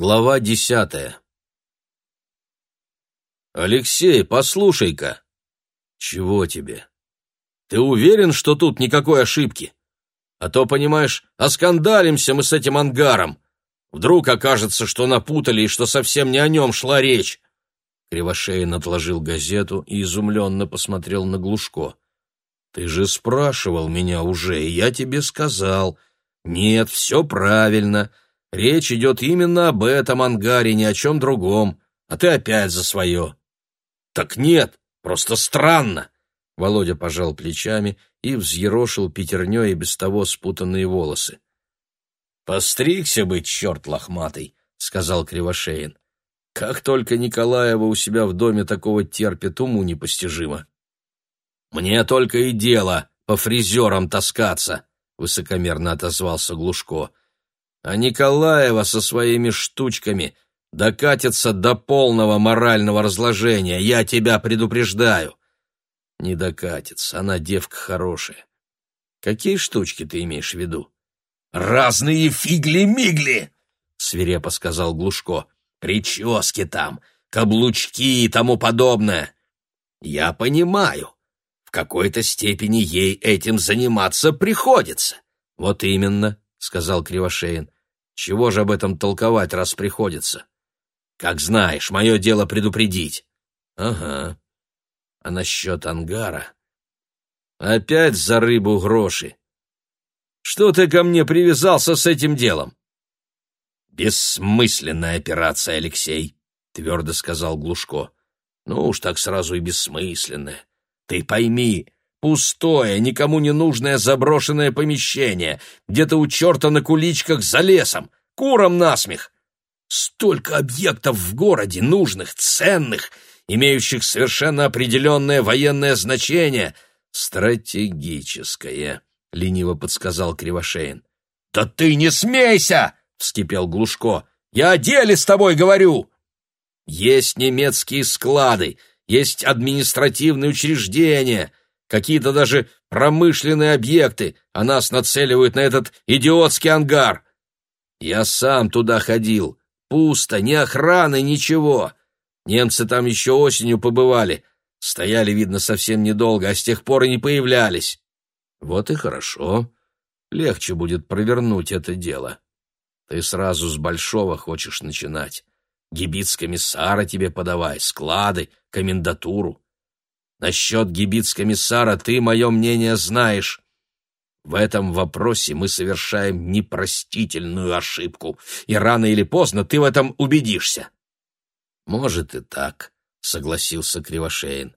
Глава десятая «Алексей, послушай-ка!» «Чего тебе? Ты уверен, что тут никакой ошибки? А то, понимаешь, оскандалимся мы с этим ангаром. Вдруг окажется, что напутали и что совсем не о нем шла речь». Кривошеин отложил газету и изумленно посмотрел на Глушко. «Ты же спрашивал меня уже, и я тебе сказал. Нет, все правильно. Речь идет именно об этом ангаре, ни о чем другом. А ты опять за свое». «Так нет, просто странно!» Володя пожал плечами и взъерошил пятерней и без того спутанные волосы. «Постригся бы, черт лохматый!» — сказал Кривошеин. «Как только Николаева у себя в доме такого терпит, уму непостижимо». «Мне только и дело по фризерам таскаться», — высокомерно отозвался Глушко. «А Николаева со своими штучками докатится до полного морального разложения, я тебя предупреждаю». «Не докатится, она девка хорошая». «Какие штучки ты имеешь в виду?» «Разные фигли-мигли!» — свирепо сказал Глушко. «Прически там, каблучки и тому подобное. Я понимаю, в какой-то степени ей этим заниматься приходится. Вот именно, сказал Кривошеин. Чего же об этом толковать, раз приходится? Как знаешь, мое дело предупредить. Ага. А насчет ангара? Опять за рыбу гроши. Что ты ко мне привязался с этим делом? Бессмысленная операция, Алексей, твердо сказал Глушко. Ну уж так сразу и бессмысленная. Ты пойми, пустое, никому не нужное заброшенное помещение, где-то у черта на куличках за лесом, куром насмех. Столько объектов в городе, нужных, ценных, имеющих совершенно определенное военное значение. Стратегическое, — лениво подсказал Кривошеин. — Да ты не смейся! — вскипел Глушко. — Я о деле с тобой говорю! Есть немецкие склады, есть административные учреждения, какие-то даже промышленные объекты, а нас нацеливают на этот идиотский ангар. Я сам туда ходил. Пусто, ни охраны, ничего. Немцы там еще осенью побывали. Стояли, видно, совсем недолго, а с тех пор и не появлялись. Вот и хорошо. Легче будет провернуть это дело. Ты сразу с большого хочешь начинать. Гибиц-комиссара тебе подавай, склады, комендатуру. Насчет гибиц-комиссара ты мое мнение знаешь. В этом вопросе мы совершаем непростительную ошибку, и рано или поздно ты в этом убедишься. Может и так, согласился Кривошеин.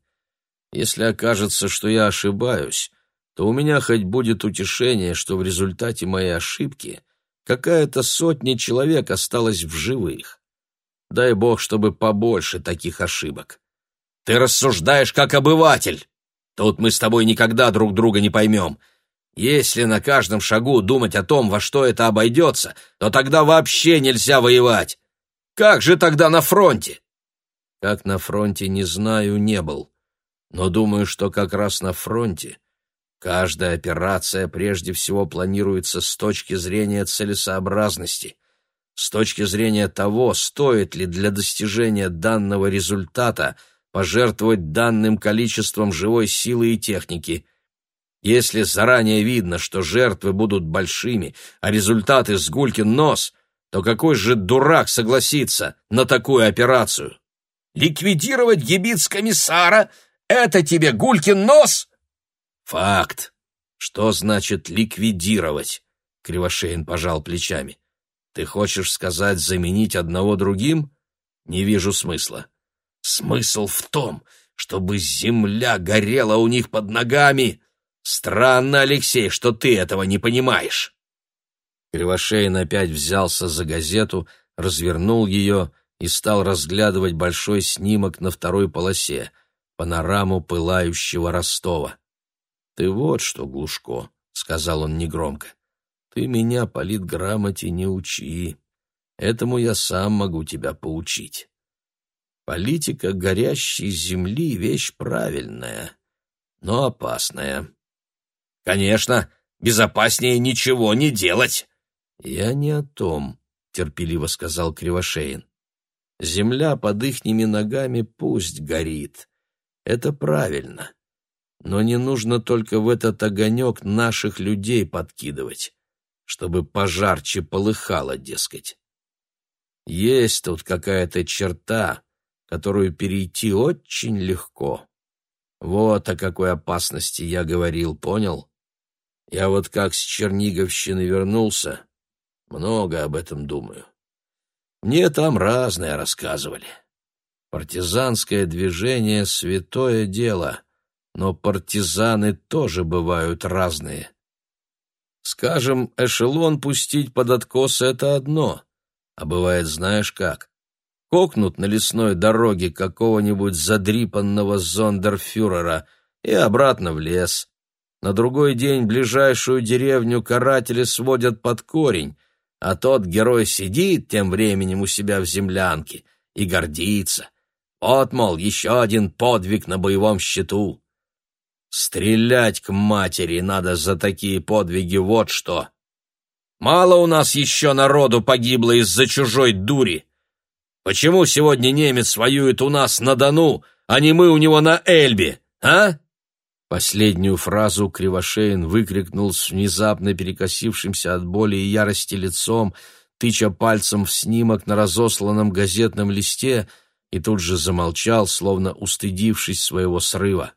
Если окажется, что я ошибаюсь, то у меня хоть будет утешение, что в результате моей ошибки какая-то сотня человек осталась в живых. Дай бог, чтобы побольше таких ошибок. Ты рассуждаешь как обыватель. Тут мы с тобой никогда друг друга не поймем. Если на каждом шагу думать о том, во что это обойдется, то тогда вообще нельзя воевать. Как же тогда на фронте? Как на фронте, не знаю, не был. Но думаю, что как раз на фронте каждая операция прежде всего планируется с точки зрения целесообразности с точки зрения того, стоит ли для достижения данного результата пожертвовать данным количеством живой силы и техники. Если заранее видно, что жертвы будут большими, а результаты с гулькин нос, то какой же дурак согласится на такую операцию? Ликвидировать гибиц-комиссара — это тебе гулькин нос? Факт. Что значит ликвидировать? Кривошеин пожал плечами. Ты хочешь сказать заменить одного другим? Не вижу смысла. Смысл в том, чтобы земля горела у них под ногами. Странно, Алексей, что ты этого не понимаешь. Кривошеин опять взялся за газету, развернул ее и стал разглядывать большой снимок на второй полосе, панораму пылающего Ростова. «Ты вот что, Глушко», — сказал он негромко, ты меня политграмоте не учи. Этому я сам могу тебя поучить. Политика горящей земли — вещь правильная, но опасная. Конечно, безопаснее ничего не делать. Я не о том, — терпеливо сказал Кривошеин. «Земля под ихними ногами пусть горит. Это правильно. Но не нужно только в этот огонек наших людей подкидывать, чтобы пожарче полыхало, дескать. Есть тут какая-то черта, которую перейти очень легко. Вот о какой опасности я говорил, понял? Я вот как с Черниговщины вернулся, много об этом думаю. Мне там разное рассказывали. Партизанское движение — святое дело, но партизаны тоже бывают разные. Скажем, эшелон пустить под откос — это одно, а бывает знаешь как. Кокнут на лесной дороге какого-нибудь задрипанного зондерфюрера и обратно в лес. На другой день ближайшую деревню каратели сводят под корень, а тот герой сидит тем временем у себя в землянке и гордится. Вот, мол, еще один подвиг на боевом счету. Стрелять к матери надо за такие подвиги вот что. Мало у нас еще народу погибло из-за чужой дури. Почему сегодня немец воюет у нас на Дону, а не мы у него на Эльбе, а? Последнюю фразу Кривошеин выкрикнул с внезапно перекосившимся от боли и ярости лицом, тыча пальцем в снимок на разосланном газетном листе, и тут же замолчал, словно устыдившись своего срыва.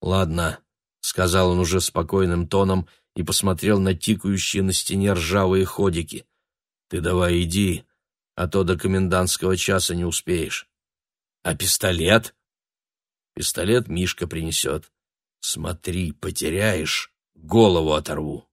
«Ладно», — сказал он уже спокойным тоном и посмотрел на тикающие на стене ржавые ходики. «Ты давай иди, а то до комендантского часа не успеешь». «А пистолет?» «Пистолет Мишка принесет. Смотри, потеряешь, голову оторву».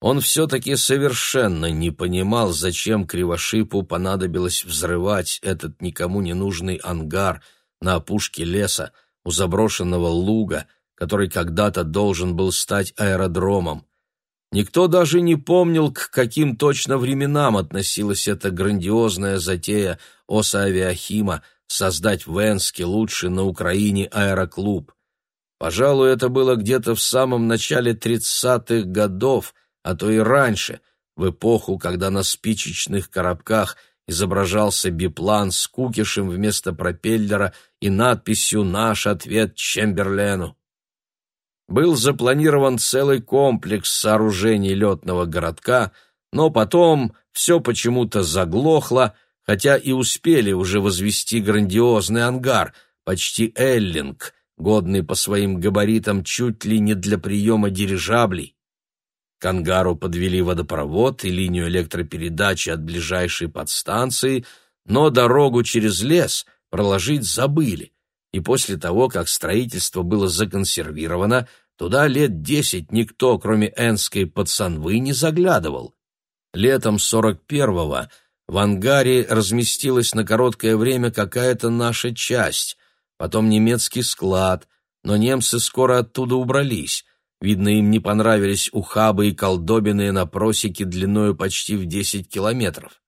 Он все-таки совершенно не понимал, зачем Кривошипу понадобилось взрывать этот никому не нужный ангар на опушке леса, у заброшенного луга, который когда-то должен был стать аэродромом. Никто даже не помнил, к каким точно временам относилась эта грандиозная затея Оса Авиахима создать в Энске лучший на Украине аэроклуб. Пожалуй, это было где-то в самом начале тридцатых годов, а то и раньше, в эпоху, когда на спичечных коробках – изображался биплан с кукишем вместо пропеллера и надписью «Наш ответ Чемберлену». Был запланирован целый комплекс сооружений летного городка, но потом все почему-то заглохло, хотя и успели уже возвести грандиозный ангар, почти эллинг, годный по своим габаритам чуть ли не для приема дирижаблей. К ангару подвели водопровод и линию электропередачи от ближайшей подстанции, но дорогу через лес проложить забыли, и после того, как строительство было законсервировано, туда лет десять никто, кроме энской пацанвы, не заглядывал. Летом сорок первого в ангаре разместилась на короткое время какая-то наша часть, потом немецкий склад, но немцы скоро оттуда убрались. Видно, им не понравились ухабы и колдобины на просеке длиною почти в десять километров.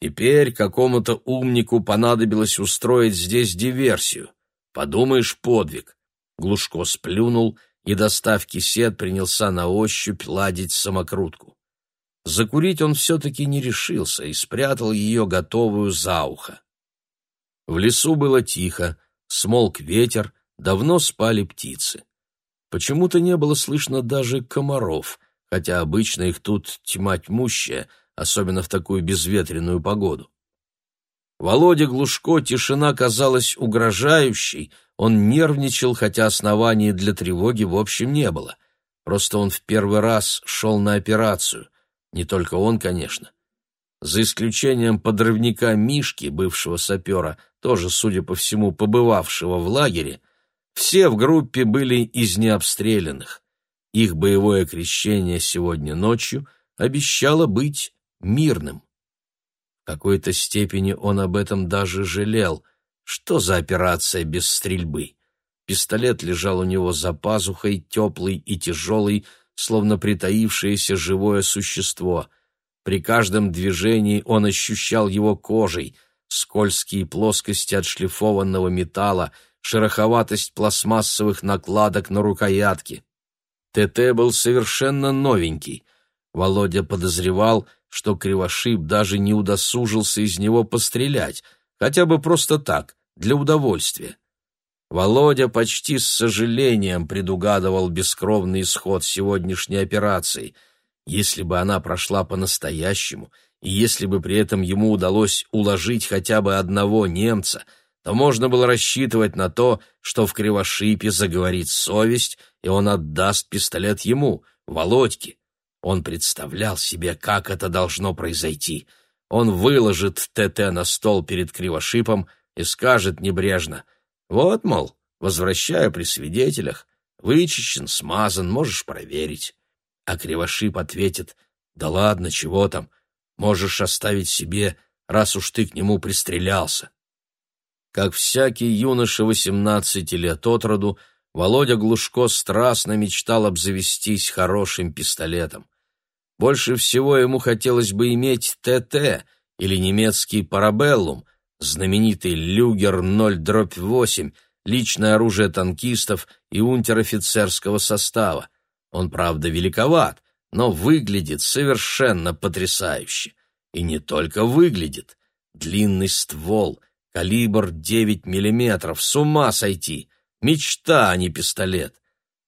Теперь какому-то умнику понадобилось устроить здесь диверсию. Подумаешь, подвиг. Глушко сплюнул и, достав кисет, принялся на ощупь ладить самокрутку. Закурить он все-таки не решился и спрятал ее готовую за ухо. В лесу было тихо, смолк ветер, давно спали птицы. Почему-то не было слышно даже комаров, хотя обычно их тут тьма тьмущая, особенно в такую безветренную погоду. Володе Глушко тишина казалась угрожающей, он нервничал, хотя оснований для тревоги в общем не было. Просто он в первый раз шел на операцию. Не только он, конечно. За исключением подрывника Мишки, бывшего сапера, тоже, судя по всему, побывавшего в лагере, все в группе были из необстрелянных. Их боевое крещение сегодня ночью обещало быть мирным. В какой-то степени он об этом даже жалел. Что за операция без стрельбы? Пистолет лежал у него за пазухой, теплый и тяжелый, словно притаившееся живое существо. При каждом движении он ощущал его кожей, скользкие плоскости отшлифованного металла — шероховатость пластмассовых накладок на рукоятке. ТТ был совершенно новенький. Володя подозревал, что Кривошип даже не удосужился из него пострелять, хотя бы просто так, для удовольствия. Володя почти с сожалением предугадывал бескровный исход сегодняшней операции. Если бы она прошла по-настоящему, и если бы при этом ему удалось уложить хотя бы одного немца, то можно было рассчитывать на то, что в Кривошипе заговорит совесть, и он отдаст пистолет ему, Володьке. Он представлял себе, как это должно произойти. Он выложит ТТ на стол перед Кривошипом и скажет небрежно — вот, мол, возвращаю при свидетелях, вычищен, смазан, можешь проверить. А Кривошип ответит, да ладно, чего там, можешь оставить себе, раз уж ты к нему пристрелялся. Как всякий юноша восемнадцати лет от роду, Володя Глушко страстно мечтал обзавестись хорошим пистолетом. Больше всего ему хотелось бы иметь ТТ или немецкий парабеллум, знаменитый «Люгер 0-8», личное оружие танкистов и унтер-офицерского состава. Он, правда, великоват, но выглядит совершенно потрясающе. И не только выглядит. Длинный ствол, калибр 9 миллиметров, с ума сойти. Мечта, а не пистолет.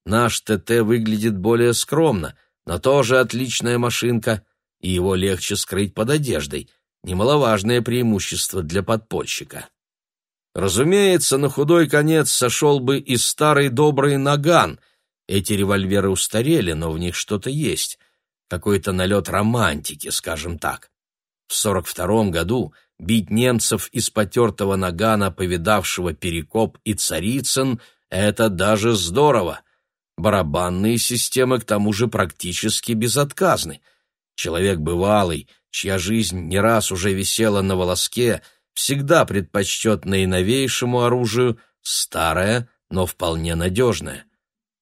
Наш ТТ выглядит более скромно, но тоже отличная машинка, и его легче скрыть под одеждой — немаловажное преимущество для подпольщика. Разумеется, на худой конец сошел бы и старый добрый наган. Эти револьверы устарели, но в них что-то есть. Какой-то налет романтики, скажем так. В 42 году бить немцев из потертого нагана, повидавшего Перекоп и Царицын, это даже здорово. Барабанные системы к тому же практически безотказны. Человек бывалый — чья жизнь не раз уже висела на волоске, всегда предпочтет наиновейшему оружию старое, но вполне надежное.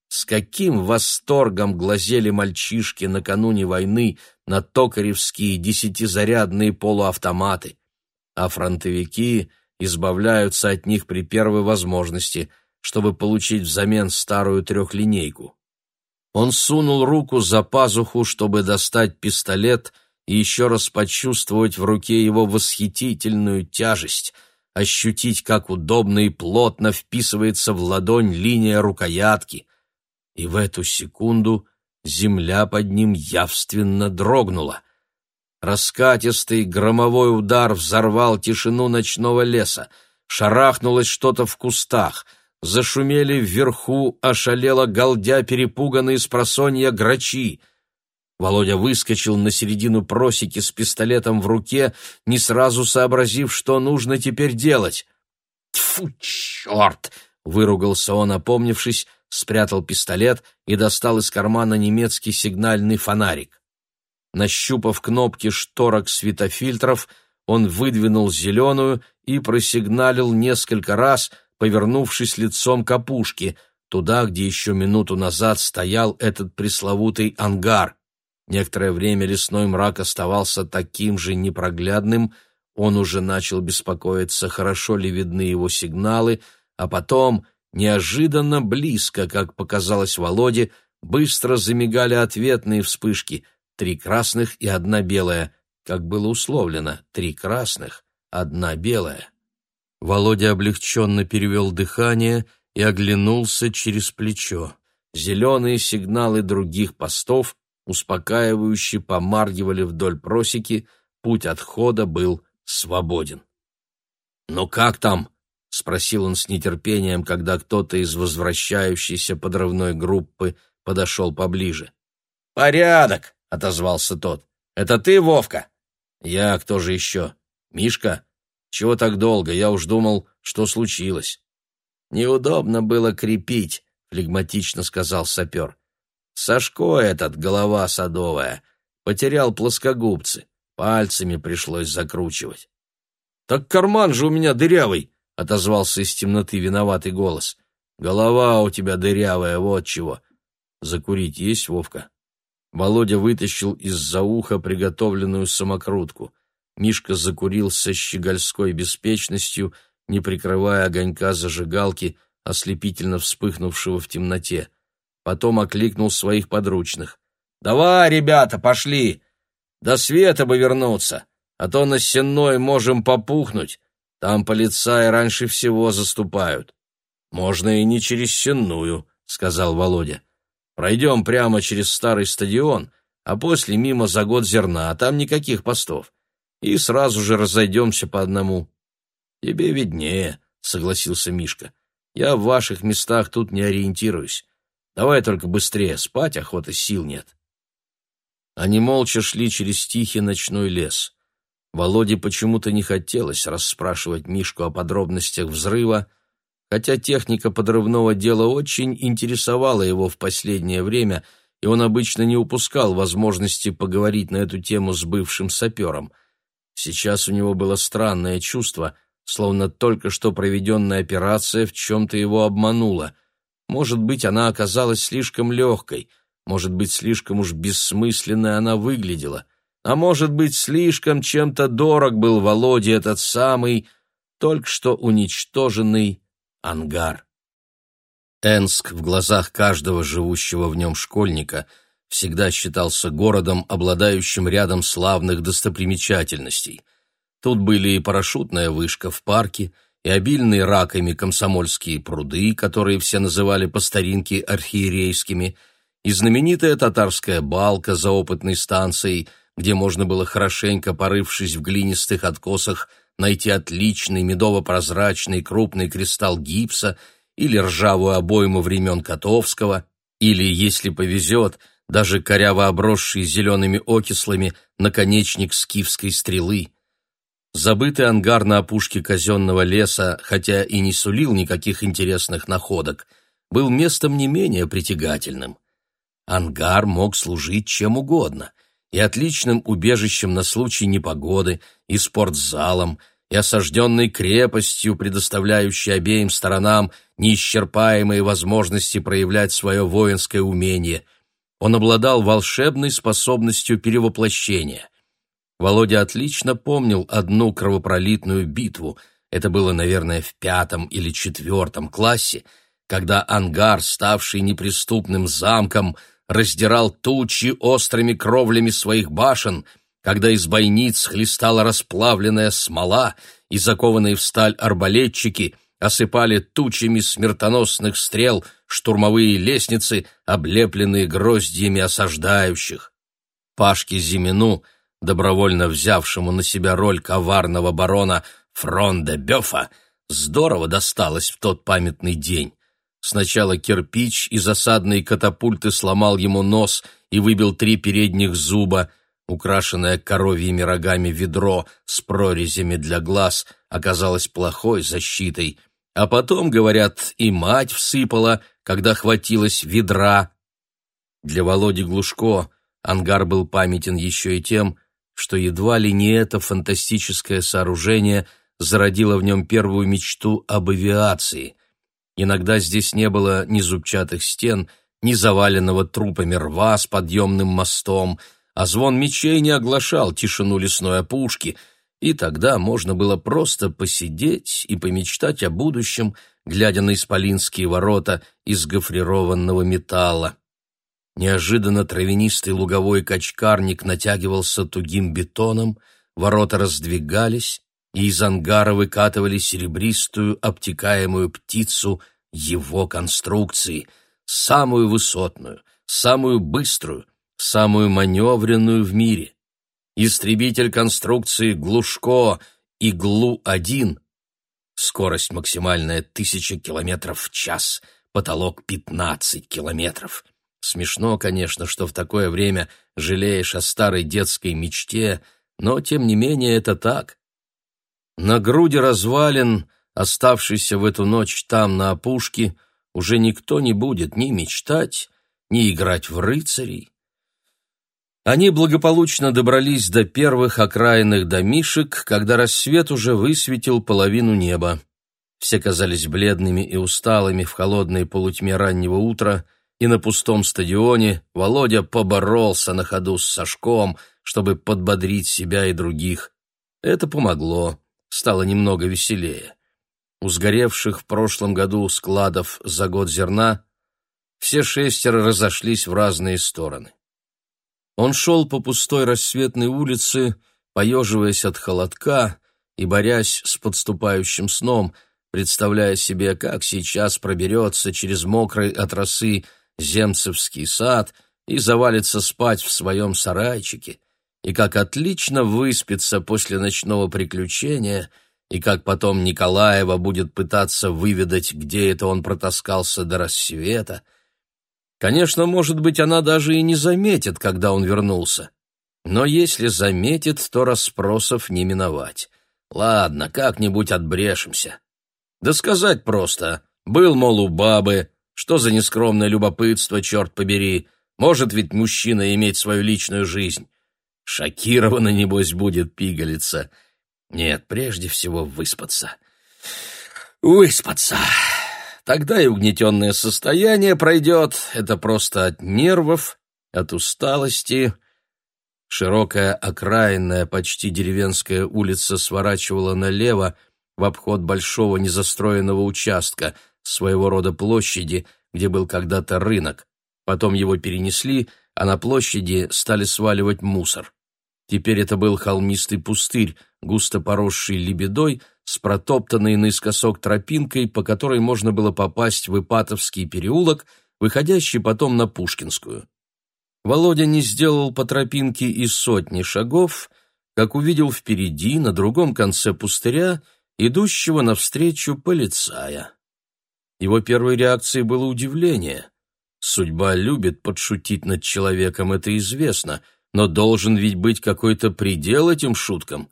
С каким восторгом глазели мальчишки накануне войны на токаревские десятизарядные полуавтоматы, а фронтовики избавляются от них при первой возможности, чтобы получить взамен старую трехлинейку. Он сунул руку за пазуху, чтобы достать пистолет — и еще раз почувствовать в руке его восхитительную тяжесть, ощутить, как удобно и плотно вписывается в ладонь линия рукоятки. И в эту секунду земля под ним явственно дрогнула. Раскатистый громовой удар взорвал тишину ночного леса. Шарахнулось что-то в кустах — зашумели вверху, ошалело галдя перепуганные с просонья грачи. Володя выскочил на середину просеки с пистолетом в руке, не сразу сообразив, что нужно теперь делать. «Тьфу, черт!» — выругался он, опомнившись, спрятал пистолет и достал из кармана немецкий сигнальный фонарик. Нащупав кнопки шторок светофильтров, он выдвинул зеленую и просигналил несколько раз, повернувшись лицом к опушке, туда, где еще минуту назад стоял этот пресловутый ангар. Некоторое время лесной мрак оставался таким же непроглядным, он уже начал беспокоиться, хорошо ли видны его сигналы, а потом, неожиданно близко, как показалось Володе, быстро замигали ответные вспышки, три красных и одна белая, как было условлено, три красных, одна белая. Володя облегченно перевел дыхание и оглянулся через плечо. Зеленые сигналы других постов успокаивающе помаргивали вдоль просеки, путь отхода был свободен. «Ну как там?» — спросил он с нетерпением, когда кто-то из возвращающейся подрывной группы подошел поближе. «Порядок!» — отозвался тот. «Это ты, Вовка?» «Я, кто же еще? Мишка? Чего так долго? Я уж думал, что случилось». «Неудобно было крепить», — флегматично сказал сапер. Сашко этот, голова садовая, потерял плоскогубцы, пальцами пришлось закручивать. «Так карман же у меня дырявый!» — отозвался из темноты виноватый голос. «Голова у тебя дырявая, вот чего!» «Закурить есть, Вовка?» Володя вытащил из-за уха приготовленную самокрутку. Мишка закурил со щегольской беспечностью, не прикрывая огонька зажигалки, ослепительно вспыхнувшего в темноте. Потом окликнул своих подручных. «Давай, ребята, пошли! До света бы вернуться, а то на сенной можем попухнуть. Там полицаи раньше всего заступают. Можно и не через сенную, сказал Володя. Пройдем прямо через старый стадион, а после мимо за год зерна, а там никаких постов. И сразу же разойдемся по одному. Тебе виднее, согласился Мишка. Я в ваших местах тут не ориентируюсь. Давай только быстрее, спать охоты сил нет. Они молча шли через тихий ночной лес. Володе почему-то не хотелось расспрашивать Мишку о подробностях взрыва, хотя техника подрывного дела очень интересовала его в последнее время, и он обычно не упускал возможности поговорить на эту тему с бывшим сапером. Сейчас у него было странное чувство, словно только что проведенная операция в чем-то его обманула. Может быть, она оказалась слишком легкой, может быть, слишком уж бессмысленной она выглядела — а может быть, слишком чем-то дорог был Володе этот самый, только что уничтоженный ангар. Энск в глазах каждого живущего в нем школьника всегда считался городом, обладающим рядом славных достопримечательностей. Тут были и парашютная вышка в парке, и обильные раками комсомольские пруды, которые все называли по старинке архиерейскими, и знаменитая татарская балка за опытной станцией – где можно было хорошенько порывшись в глинистых откосах найти отличный медово-прозрачный крупный кристалл гипса или ржавую обойму времен Котовского, или, если повезет, даже коряво обросший зелеными окислами наконечник скифской стрелы. Забытый ангар на опушке казенного леса, хотя и не сулил никаких интересных находок, был местом не менее притягательным. Ангар мог служить чем угодно — и отличным убежищем на случай непогоды, и спортзалом, и осажденной крепостью, предоставляющей обеим сторонам неисчерпаемые возможности проявлять свое воинское умение. Он обладал волшебной способностью перевоплощения. Володя отлично помнил одну кровопролитную битву, это было, наверное, в пятом или четвертом классе, когда ангар, ставший неприступным замком, раздирал тучи острыми кровлями своих башен, когда из бойниц хлестала расплавленная смола, и закованные в сталь арбалетчики осыпали тучами смертоносных стрел штурмовые лестницы, облепленные гроздьями осаждающих. Пашке Зимину, добровольно взявшему на себя роль коварного барона Фронда Бёфа, здорово досталось в тот памятный день. Сначала кирпич из осадной катапульты сломал ему нос и выбил три передних зуба, украшенное коровьими рогами ведро с прорезями для глаз оказалось плохой защитой, а потом, говорят, и мать всыпала, когда хватилось ведра. Для Володи Глушко ангар был памятен еще и тем, что едва ли не это фантастическое сооружение зародило в нем первую мечту об авиации. Иногда здесь не было ни зубчатых стен, ни заваленного трупами рва с подъемным мостом, а звон мечей не оглашал тишину лесной опушки, и тогда можно было просто посидеть и помечтать о будущем, глядя на исполинские ворота из гофрированного металла. Неожиданно травянистый луговой качкарник натягивался тугим бетоном, ворота раздвигались, и из ангара выкатывали серебристую обтекаемую птицу его конструкции, самую высотную, самую быструю, самую маневренную в мире. Истребитель конструкции Глушко Иглу-1, скорость максимальная 1000 километров в час, потолок 15 километров. Смешно, конечно, что в такое время жалеешь о старой детской мечте, но тем не менее это так. На груди развалин, оставшейся в эту ночь там, на опушке, уже никто не будет ни мечтать, ни играть в рыцарей. Они благополучно добрались до первых окраинных домишек, когда рассвет уже высветил половину неба. Все казались бледными и усталыми в холодной полутьме раннего утра, и на пустом стадионе Володя поборолся на ходу с Сашком, чтобы подбодрить себя и других. Это помогло стало немного веселее. У сгоревших в прошлом году складов за год зерна все шестеро разошлись в разные стороны. Он шел по пустой рассветной улице, поеживаясь от холодка и борясь с подступающим сном, представляя себе, как сейчас проберется через мокрый от росы земцевский сад и завалится спать в своем сарайчике, и как отлично выспится после ночного приключения, и как потом Николаева будет пытаться выведать, где это он протаскался до рассвета. Конечно, может быть, она даже и не заметит, когда он вернулся. Но если заметит, то расспросов не миновать. Ладно, как-нибудь отбрешемся. Да сказать просто. Был, мол, у бабы. Что за нескромное любопытство, черт побери. Может ведь мужчина иметь свою личную жизнь. Шокирована, небось, будет пигалица. Нет, прежде всего выспаться. Выспаться. Тогда и угнетенное состояние пройдет. Это просто от нервов, от усталости. Широкая окраинная, почти деревенская улица сворачивала налево в обход большого незастроенного участка, своего рода площади, где был когда-то рынок. Потом его перенесли, а на площади стали сваливать мусор. Теперь это был холмистый пустырь, густо поросший лебедой, с протоптанной наискосок тропинкой, по которой можно было попасть в Ипатовский переулок, выходящий потом на Пушкинскую. Володя не сделал по тропинке и сотни шагов, как увидел впереди, на другом конце пустыря, идущего навстречу полицая. Его первой реакцией было удивление. Судьба любит подшутить над человеком, это известно — но должен ведь быть какой-то предел этим шуткам.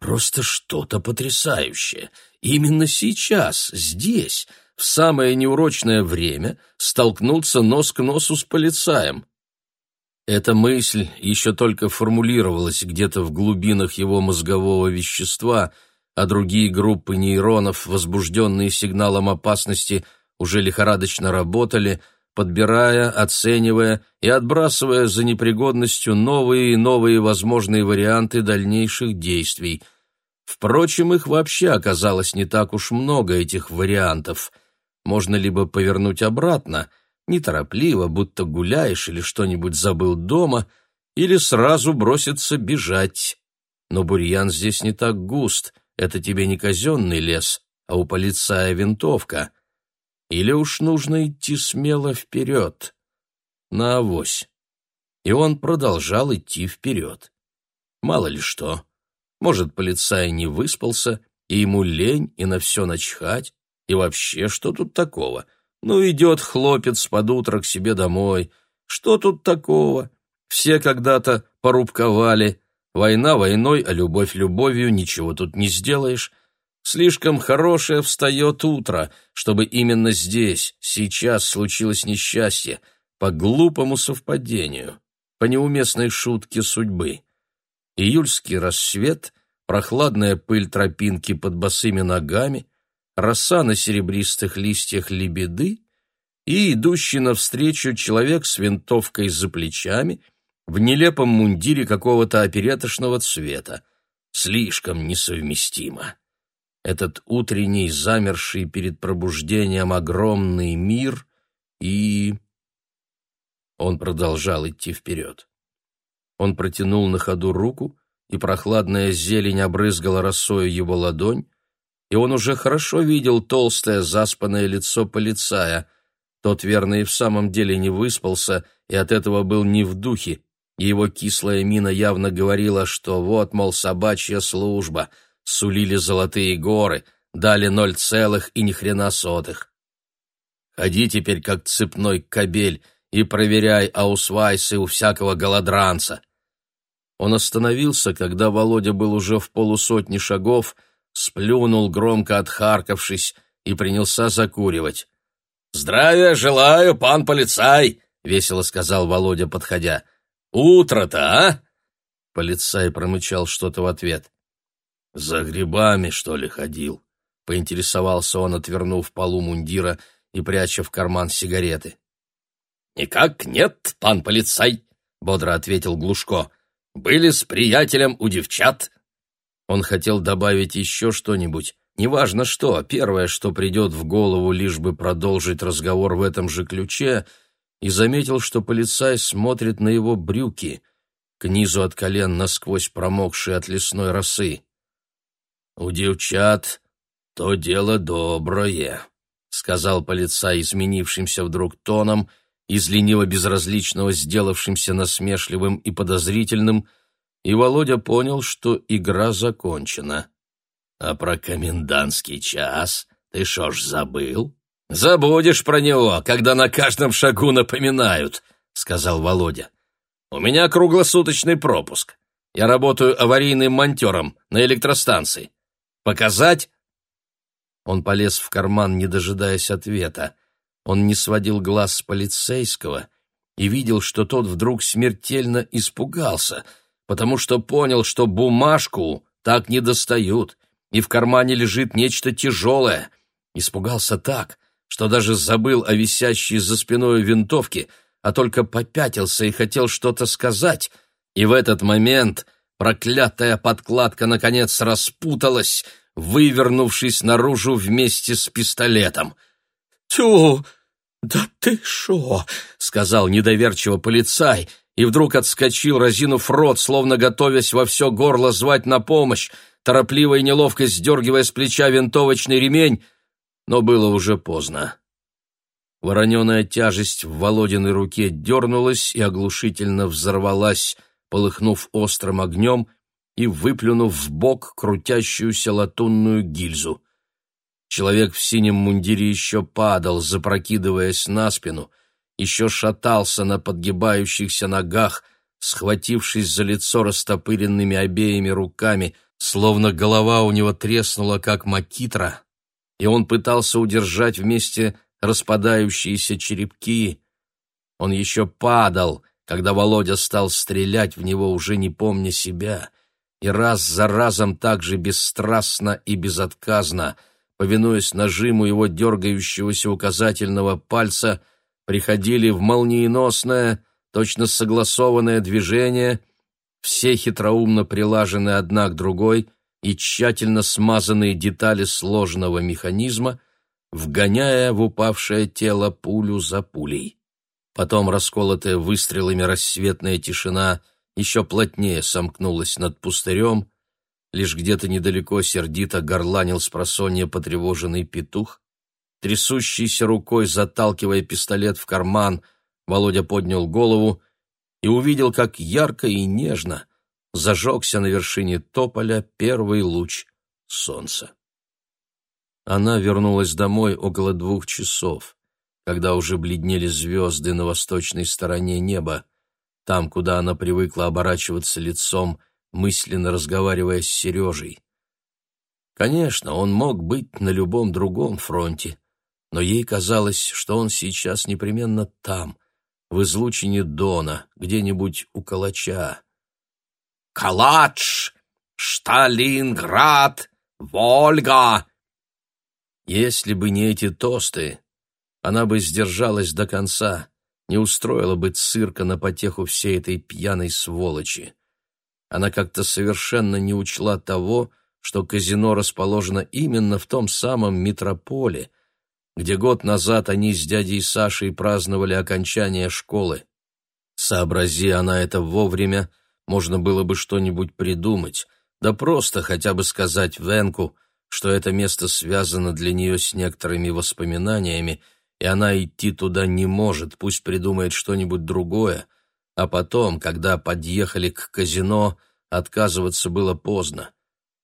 Просто что-то потрясающее. Именно сейчас, здесь, в самое неурочное время, столкнуться нос к носу с полицаем. Эта мысль еще только формулировалась где-то в глубинах его мозгового вещества, а другие группы нейронов, возбужденные сигналом опасности, уже лихорадочно работали – подбирая, оценивая и отбрасывая за непригодностью новые и новые возможные варианты дальнейших действий. Впрочем, их вообще оказалось не так уж много, этих вариантов. Можно либо повернуть обратно, неторопливо, будто гуляешь или что-нибудь забыл дома, или сразу броситься бежать. Но бурьян здесь не так густ, это тебе не казенный лес, а у полицая винтовка — или уж нужно идти смело вперед, на авось. И он продолжал идти вперед. Мало ли что. Может, полицай не выспался, и ему лень, и на все начхать. И вообще, что тут такого? Ну, идет хлопец под утро к себе домой. Что тут такого? Все когда-то порубковали. Война войной, а любовь любовью, ничего тут не сделаешь. Слишком хорошее встает утро, чтобы именно здесь, сейчас случилось несчастье, по глупому совпадению, по неуместной шутке судьбы. Июльский рассвет, прохладная пыль тропинки под босыми ногами, роса на серебристых листьях лебеды и идущий навстречу человек с винтовкой за плечами в нелепом мундире какого-то опереточного цвета. Слишком несовместимо этот утренний, замерший перед пробуждением огромный мир, и... Он продолжал идти вперед. Он протянул на ходу руку, и прохладная зелень обрызгала росою его ладонь, и он уже хорошо видел толстое заспанное лицо полицая. Тот, верно, и в самом деле не выспался, и от этого был не в духе, и его кислая мина явно говорила, что вот, мол, собачья служба — сулили золотые горы, дали ноль целых и ни хрена сотых. Ходи теперь как цепной кобель и проверяй аусвайсы у всякого голодранца. Он остановился, когда Володя был уже в полусотни шагов, сплюнул, громко отхаркавшись, и принялся закуривать. «Здравия желаю, пан полицай!» — весело сказал Володя, подходя. «Утро-то, а?» Полицай промычал что-то в ответ. «За грибами, что ли, ходил?» — поинтересовался он, отвернув полу мундира и пряча в карман сигареты. «Никак нет, пан полицай», — бодро ответил Глушко. «Были с приятелем у девчат». Он хотел добавить еще что-нибудь, неважно что, первое, что придет в голову, лишь бы продолжить разговор в этом же ключе, и заметил, что полицай смотрит на его брюки — к низу от колен насквозь промокшие от лесной росы. «У девчат то дело доброе», — сказал полицай изменившимся вдруг тоном, из лениво-безразличного сделавшимся насмешливым и подозрительным, и Володя понял, что игра закончена. «А про комендантский час ты шо ж забыл?» «Забудешь про него, когда на каждом шагу напоминают», — сказал Володя. «У меня круглосуточный пропуск. Я работаю аварийным монтером на электростанции. Показать?» Он полез в карман, не дожидаясь ответа. Он не сводил глаз с полицейского и видел, что тот вдруг смертельно испугался, потому что понял, что бумажку так не достают, и в кармане лежит нечто тяжелое. Испугался так, что даже забыл о висящей за спиной винтовке, а только попятился и хотел что-то сказать, и в этот момент проклятая подкладка наконец распуталась, вывернувшись наружу вместе с пистолетом. «Тю, да ты шо?» — сказал недоверчиво полицай, и вдруг отскочил, разинув рот, словно готовясь во все горло звать на помощь, торопливо и неловко сдергивая с плеча винтовочный ремень, но было уже поздно. Вороненая тяжесть в Володиной руке дернулась и оглушительно взорвалась, полыхнув острым огнем и выплюнув в бок крутящуюся латунную гильзу. Человек в синем мундире еще падал, запрокидываясь на спину, еще шатался на подгибающихся ногах, схватившись за лицо растопыренными обеими руками, словно голова у него треснула, как макитра, и он пытался удержать вместе распадающиеся черепки. Он еще падал, когда Володя стал стрелять в него, уже не помня себя — и раз за разом так же бесстрастно и безотказно, повинуясь нажиму его дергающегося указательного пальца, приходили в молниеносное, точно согласованное движение, все хитроумно прилажены одна к другой и тщательно смазанные детали сложного механизма, вгоняя в упавшее тело пулю за пулей. Потом расколотая выстрелами рассветная тишина — еще плотнее сомкнулась над пустырем, лишь где-то недалеко сердито горланил с просонья потревоженный петух. Трясущейся рукой, заталкивая пистолет в карман, Володя поднял голову и увидел, как ярко и нежно зажегся на вершине тополя первый луч солнца. Она вернулась домой около двух часов, когда уже бледнели звезды на восточной стороне неба там, куда она привыкла оборачиваться лицом, мысленно разговаривая с Сережей. Конечно, он мог быть на любом другом фронте, но ей казалось, что он сейчас непременно там, в излучине Дона, где-нибудь у Калача. «Калач! Шталинград! Вольга!» Если бы не эти тосты, она бы сдержалась до конца, не устроила бы цирка на потеху всей этой пьяной сволочи. Она как-то совершенно не учла того, что казино расположено именно в том самом метрополе, где год назад они с дядей Сашей праздновали окончание школы. Сообрази она это вовремя, можно было бы что-нибудь придумать, да просто хотя бы сказать Венку, что это место связано для нее с некоторыми воспоминаниями, и она идти туда не может, пусть придумает что-нибудь другое, а потом, когда подъехали к казино, отказываться было поздно.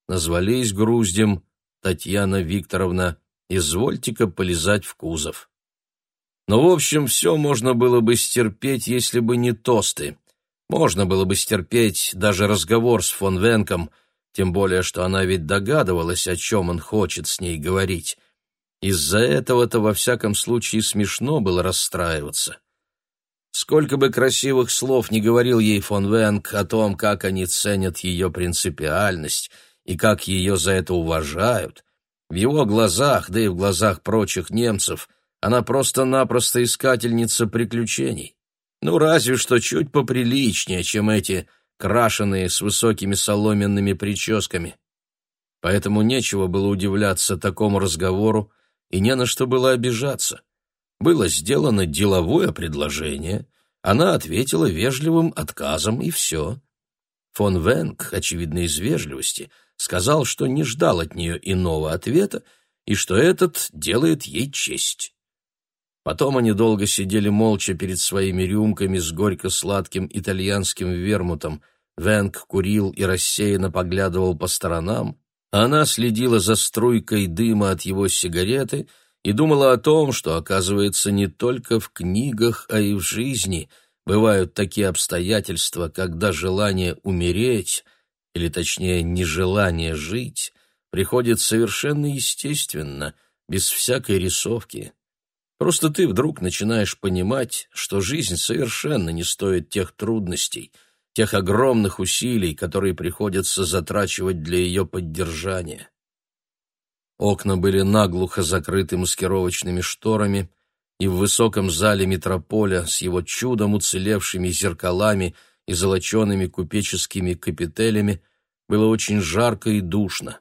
Назвались груздем, Татьяна Викторовна, извольте-ка полезать в кузов. Но, в общем, все можно было бы стерпеть, если бы не тосты. Можно было бы стерпеть даже разговор с фон Венком, тем более, что она ведь догадывалась, о чем он хочет с ней говорить. Из-за этого-то во всяком случае смешно было расстраиваться. Сколько бы красивых слов не говорил ей фон Венг о том, как они ценят ее принципиальность и как ее за это уважают, в его глазах, да и в глазах прочих немцев, она просто-напросто искательница приключений. Ну, разве что чуть поприличнее, чем эти крашеные с высокими соломенными прическами. Поэтому нечего было удивляться такому разговору, и не на что было обижаться. Было сделано деловое предложение, Она ответила вежливым отказом, и все. Фон Венг, очевидно из вежливости, сказал, что не ждал от нее иного ответа и что этот делает ей честь. Потом они долго сидели молча перед своими рюмками с горько-сладким итальянским вермутом. Венг курил и рассеянно поглядывал по сторонам, она следила за струйкой дыма от его сигареты и думала о том, что, оказывается, не только в книгах, а и в жизни бывают такие обстоятельства, когда желание умереть, или точнее нежелание жить, приходит совершенно естественно, без всякой рисовки. Просто ты вдруг начинаешь понимать, что жизнь совершенно не стоит тех трудностей, тех огромных усилий, которые приходится затрачивать для ее поддержания. Окна были наглухо закрыты маскировочными шторами, и в высоком зале метрополя с его чудом уцелевшими зеркалами и золочеными купеческими капителями было очень жарко и душно.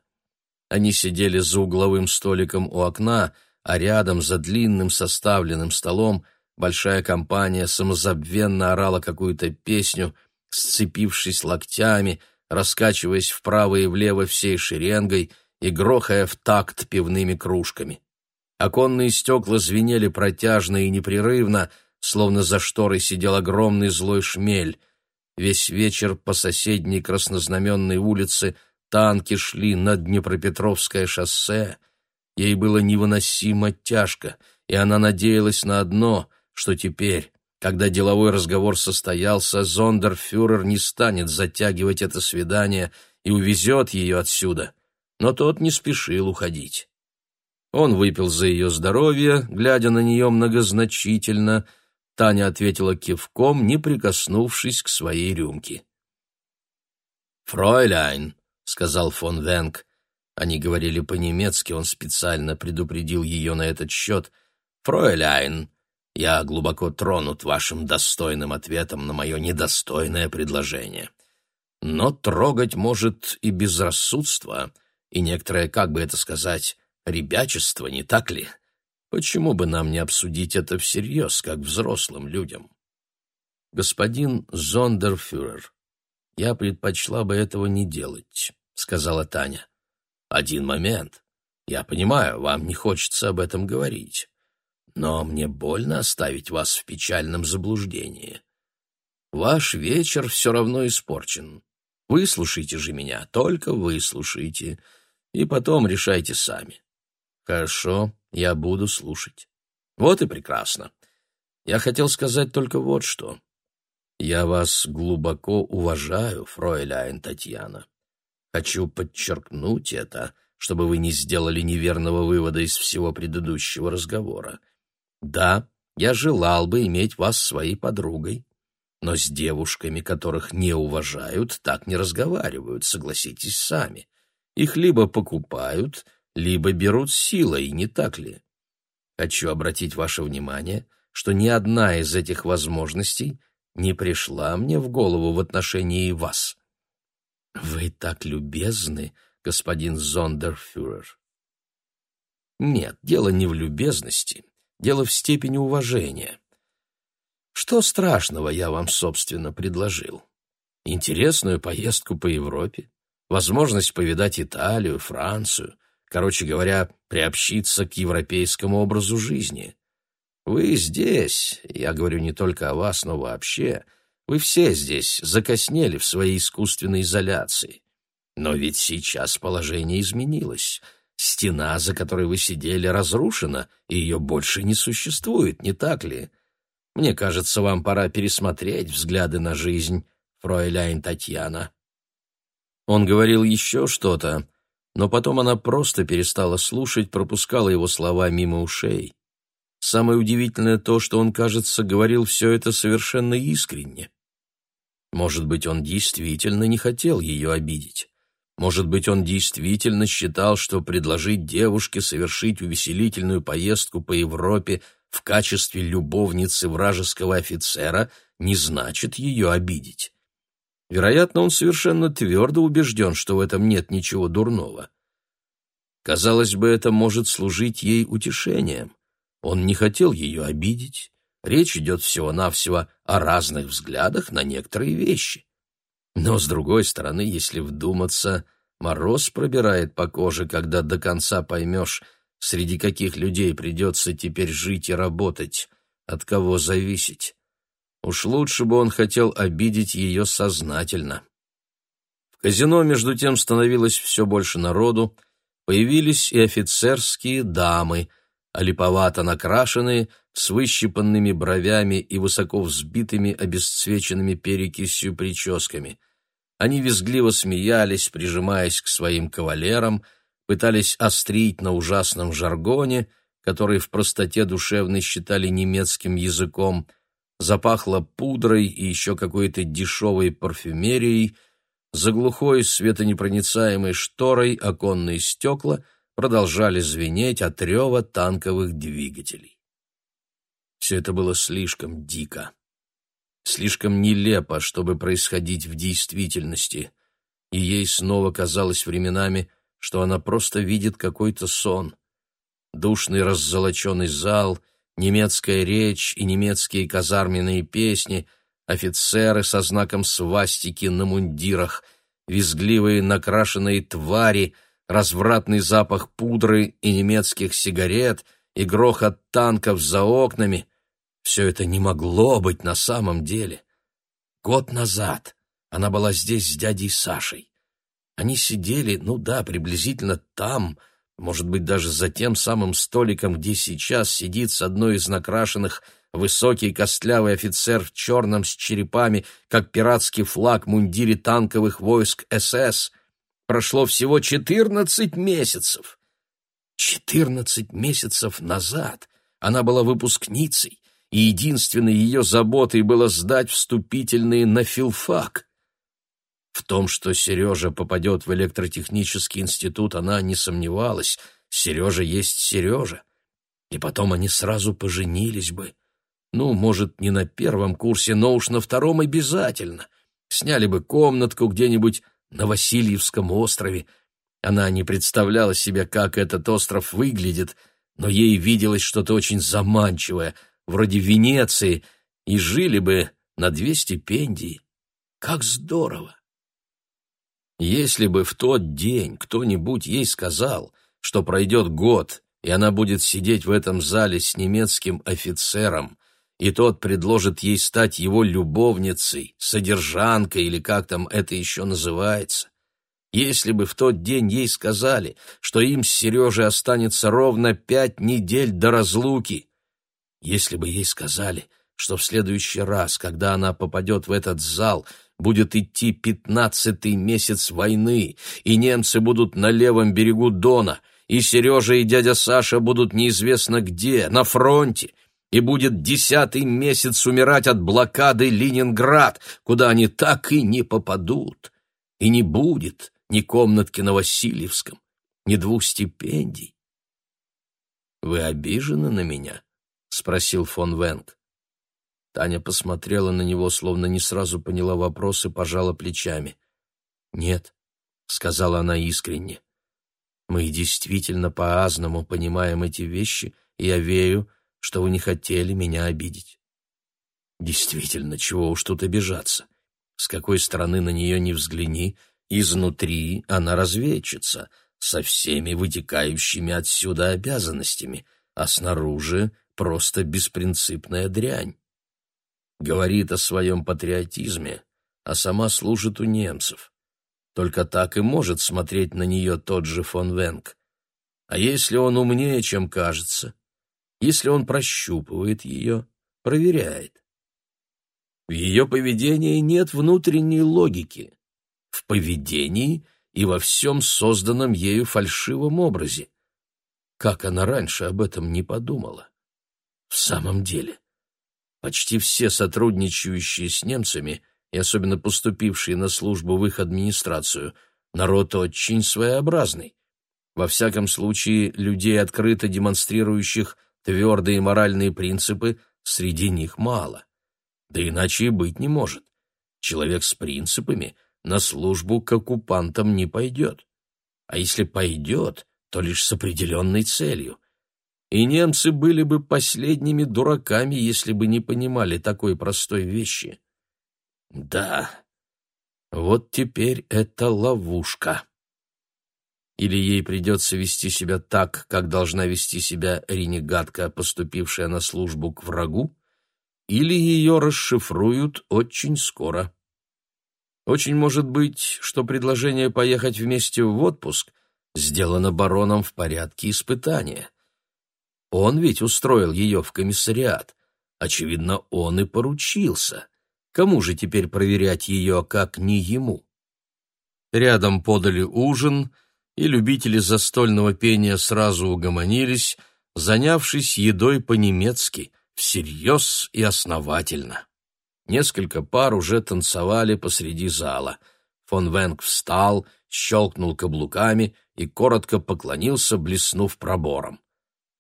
Они сидели за угловым столиком у окна, а рядом, за длинным составленным столом, большая компания самозабвенно орала какую-то песню, сцепившись локтями, раскачиваясь вправо и влево всей шеренгой и грохая в такт пивными кружками. Оконные стекла звенели протяжно и непрерывно, словно за шторой сидел огромный злой шмель. Весь вечер по соседней краснознаменной улице танки шли на Днепропетровское шоссе — Ей было невыносимо тяжко, и она надеялась на одно, что теперь, когда деловой разговор состоялся, зондерфюрер не станет затягивать это свидание и увезет ее отсюда. Но тот не спешил уходить. Он выпил за ее здоровье, глядя на нее многозначительно. Таня ответила кивком, не прикоснувшись к своей рюмке. «Фройляйн», — сказал фон Венг, они говорили по-немецки, он специально предупредил ее на этот счет. «Фройляйн, я глубоко тронут вашим достойным ответом на мое недостойное предложение. Но трогать может и безрассудство, и некоторое, как бы это сказать, ребячество, не так ли? Почему бы нам не обсудить это всерьез, как взрослым людям?» «Господин Зондерфюрер, я предпочла бы этого не делать», — сказала Таня. Один момент. Я понимаю, вам не хочется об этом говорить. Но мне больно оставить вас в печальном заблуждении. Ваш вечер все равно испорчен. Выслушайте же меня, только выслушайте, и потом решайте сами. Хорошо, я буду слушать. Вот и прекрасно. Я хотел сказать только вот что. Я вас глубоко уважаю, фройляйн Татьяна. Хочу подчеркнуть это, чтобы вы не сделали неверного вывода из всего предыдущего разговора. Да, я желал бы иметь вас своей подругой, но с девушками, которых не уважают, так не разговаривают, согласитесь сами. Их либо покупают, либо берут силой, не так ли? Хочу обратить ваше внимание, что ни одна из этих возможностей не пришла мне в голову в отношении вас. «Вы так любезны, господин Зондерфюрер». «Нет, дело не в любезности, дело в степени уважения. Что страшного я вам, собственно, предложил? Интересную поездку по Европе, возможность повидать Италию, Францию, короче говоря, приобщиться к европейскому образу жизни. Вы здесь, я говорю не только о вас, но вообще, — вы все здесь закоснели в своей искусственной изоляции. Но ведь сейчас положение изменилось. Стена, за которой вы сидели, разрушена, и ее больше не существует, не так ли? Мне кажется, вам пора пересмотреть взгляды на жизнь, фройляйн Татьяна. Он говорил еще что-то, но потом она просто перестала слушать, пропускала его слова мимо ушей. Самое удивительное то, что он, кажется, говорил все это совершенно искренне. Может быть, он действительно не хотел ее обидеть. Может быть, он действительно считал, что предложить девушке совершить увеселительную поездку по Европе в качестве любовницы вражеского офицера не значит ее обидеть. Вероятно, он совершенно твердо убежден, что в этом нет ничего дурного. Казалось бы, это может служить ей утешением. Он не хотел ее обидеть, Речь идет всего-навсего о разных взглядах на некоторые вещи. Но, с другой стороны, если вдуматься, мороз пробирает по коже, когда до конца поймешь, среди каких людей придется теперь жить и работать, от кого зависеть. Уж лучше бы он хотел обидеть ее сознательно. В казино, между тем, становилось все больше народу, появились и офицерские дамы, олиповато накрашенные, с выщипанными бровями и высоко взбитыми обесцвеченными перекисью прическами. Они визгливо смеялись, прижимаясь к своим кавалерам, пытались острить на ужасном жаргоне, который в простоте душевной считали немецким языком, запахло пудрой и еще какой-то дешевой парфюмерией, за глухой светонепроницаемой шторой оконные стекла продолжали звенеть от рева танковых двигателей. Все это было слишком дико, слишком нелепо, чтобы происходить в действительности, и ей снова казалось временами, что она просто видит какой-то сон. Душный раззолоченный зал, немецкая речь и немецкие казарменные песни, офицеры со знаком свастики на мундирах, визгливые накрашенные твари, развратный запах пудры и немецких сигарет и грохот танков за окнами — все это не могло быть на самом деле. Год назад она была здесь с дядей Сашей. Они сидели, ну да, приблизительно там, может быть, даже за тем самым столиком, где сейчас сидит с одной из накрашенных высокий костлявый офицер в черном с черепами, как пиратский флаг мундире танковых войск СС. Прошло всего четырнадцать месяцев. Четырнадцать месяцев назад она была выпускницей, и единственной ее заботой было сдать вступительные на филфак. В том, что Сережа попадет в электротехнический институт, она не сомневалась. Сережа есть Сережа. И потом они сразу поженились бы. Ну, может, не на первом курсе, но уж на втором обязательно. Сняли бы комнатку где-нибудь на Васильевском острове. Она не представляла себе, как этот остров выглядит, но ей виделось что-то очень заманчивое, вроде Венеции, и жили бы на две стипендии. Как здорово! Если бы в тот день кто-нибудь ей сказал, что пройдет год, и она будет сидеть в этом зале с немецким офицером, и тот предложит ей стать его любовницей, содержанкой или как там это еще называется. Если бы в тот день ей сказали, что им с Сережей останется ровно пять недель до разлуки, если бы ей сказали, что в следующий раз, когда она попадет в этот зал, будет идти пятнадцатый месяц войны, и немцы будут на левом берегу Дона, и Сережа и дядя Саша будут неизвестно где, на фронте, и будет десятый месяц умирать от блокады Ленинград, куда они так и не попадут. И не будет ни комнатки на Васильевском, ни двух стипендий. «Вы обижены на меня?» — спросил фон Венг. Таня посмотрела на него, словно не сразу поняла вопрос и пожала плечами. «Нет», — сказала она искренне, — «мы действительно по-азному понимаем эти вещи, и я верю, что вы не хотели меня обидеть». «Действительно, чего уж тут обижаться? С какой стороны на нее не взгляни, изнутри она развеечется, со всеми вытекающими отсюда обязанностями, а снаружи просто беспринципная дрянь говорит о своем патриотизме, а сама служит у немцев. Только так и может смотреть на нее тот же фон Венг. А если он умнее, чем кажется? Если он прощупывает ее, проверяет? В ее поведении нет внутренней логики. В поведении и во всем созданном ею фальшивом образе. Как она раньше об этом не подумала? В самом деле, Почти все сотрудничающие с немцами и особенно поступившие на службу в их администрацию, народ очень своеобразный. Во всяком случае, людей, открыто демонстрирующих твердые моральные принципы, среди них мало. Да иначе и быть не может. Человек с принципами на службу к оккупантам не пойдет. А если пойдет, то лишь с определенной целью. И немцы были бы последними дураками, если бы не понимали такой простой вещи. Да, вот теперь это ловушка. Или ей придется вести себя так, как должна вести себя ренегатка, поступившая на службу к врагу, или ее расшифруют очень скоро. Очень может быть, что предложение поехать вместе в отпуск сделано бароном в порядке испытания. Он ведь устроил ее в комиссариат. Очевидно, он и поручился. Кому же теперь проверять ее, как не ему? Рядом подали ужин, и любители застольного пения сразу угомонились, занявшись едой по-немецки, всерьез и основательно. Несколько пар уже танцевали посреди зала. Фон Венг встал, щелкнул каблуками и коротко поклонился, блеснув пробором.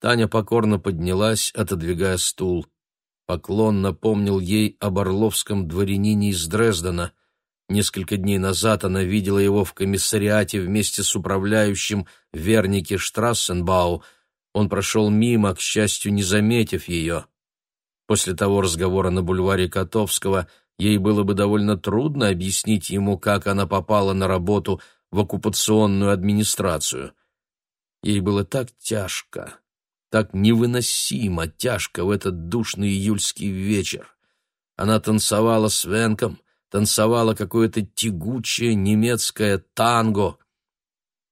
Таня покорно поднялась, отодвигая стул. Поклон напомнил ей об орловском дворянине из Дрездена. Несколько дней назад она видела его в комиссариате вместе с управляющим Вернике Штрассенбау. Он прошел мимо, к счастью, не заметив ее. После того разговора на бульваре Котовского ей было бы довольно трудно объяснить ему, как она попала на работу в оккупационную администрацию. Ей было так тяжко, так невыносимо тяжко в этот душный июльский вечер. Она танцевала с Венком, танцевала какое-то тягучее немецкое танго.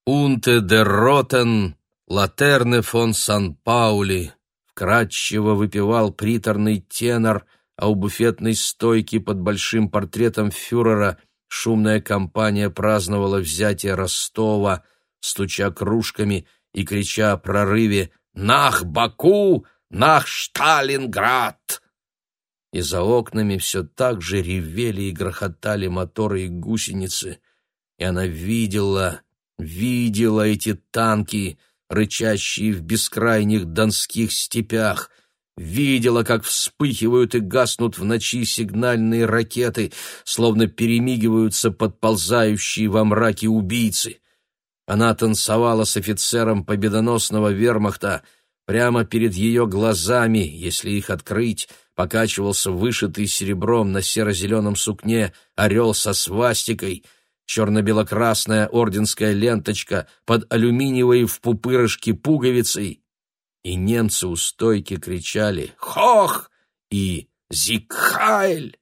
«Унте де Ротен, Латерне фон Сан-Паули», вкрадчиво выпивал приторный тенор, а у буфетной стойки под большим портретом фюрера шумная компания праздновала взятие Ростова, стуча кружками и крича о прорыве «Нах, Баку! Нах, Шталинград!» И за окнами все так же ревели и грохотали моторы и гусеницы, и она видела, видела эти танки — рычащие в бескрайних донских степях, видела, как вспыхивают и гаснут в ночи сигнальные ракеты, словно перемигиваются подползающие во мраке убийцы. Она танцевала с офицером победоносного вермахта, прямо перед ее глазами, если их открыть, покачивался вышитый серебром на серо-зеленом сукне орел со свастикой — черно-бело-красная орденская ленточка под алюминиевой в пупырышке пуговицей, и немцы у стойки кричали «Хох!» и «Зикхайль!»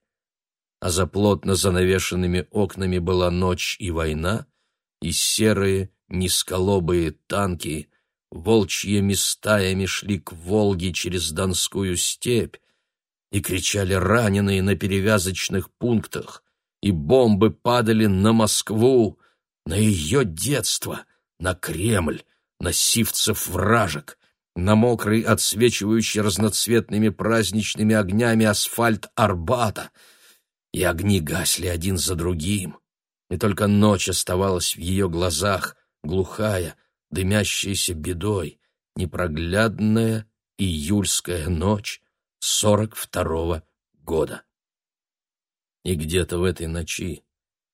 А за плотно занавешенными окнами была ночь и война, и серые, низколобые танки волчьими стаями шли к Волге через Донскую степь, и кричали раненые на перевязочных пунктах, и бомбы падали на Москву, на ее детство, на Кремль, на сивцев-вражек, на мокрый, отсвечивающий разноцветными праздничными огнями асфальт Арбата. И огни гасли один за другим, и только ночь оставалась в ее глазах, глухая, дымящаяся бедой, непроглядная июльская ночь сорок второго года. И где-то в этой ночи,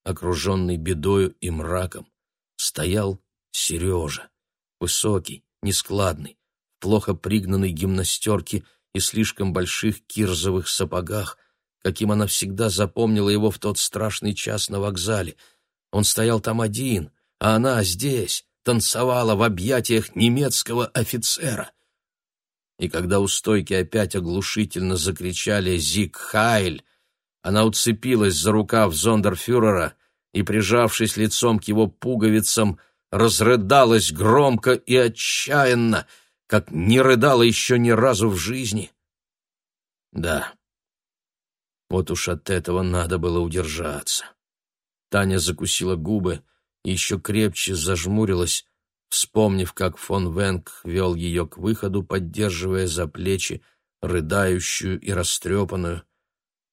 окруженный бедою и мраком, стоял Сережа, высокий, нескладный, в плохо пригнанной гимнастерке и слишком больших кирзовых сапогах, каким она всегда запомнила его в тот страшный час на вокзале. Он стоял там один, а она здесь, танцевала в объятиях немецкого офицера. И когда у стойки опять оглушительно закричали «Зиг Хайль!», она уцепилась за рукав зондерфюрера и, прижавшись лицом к его пуговицам, разрыдалась громко и отчаянно, как не рыдала еще ни разу в жизни. Да, вот уж от этого надо было удержаться. Таня закусила губы еще крепче зажмурилась, вспомнив, как фон Венг вел ее к выходу, поддерживая за плечи, рыдающую и растрепанную.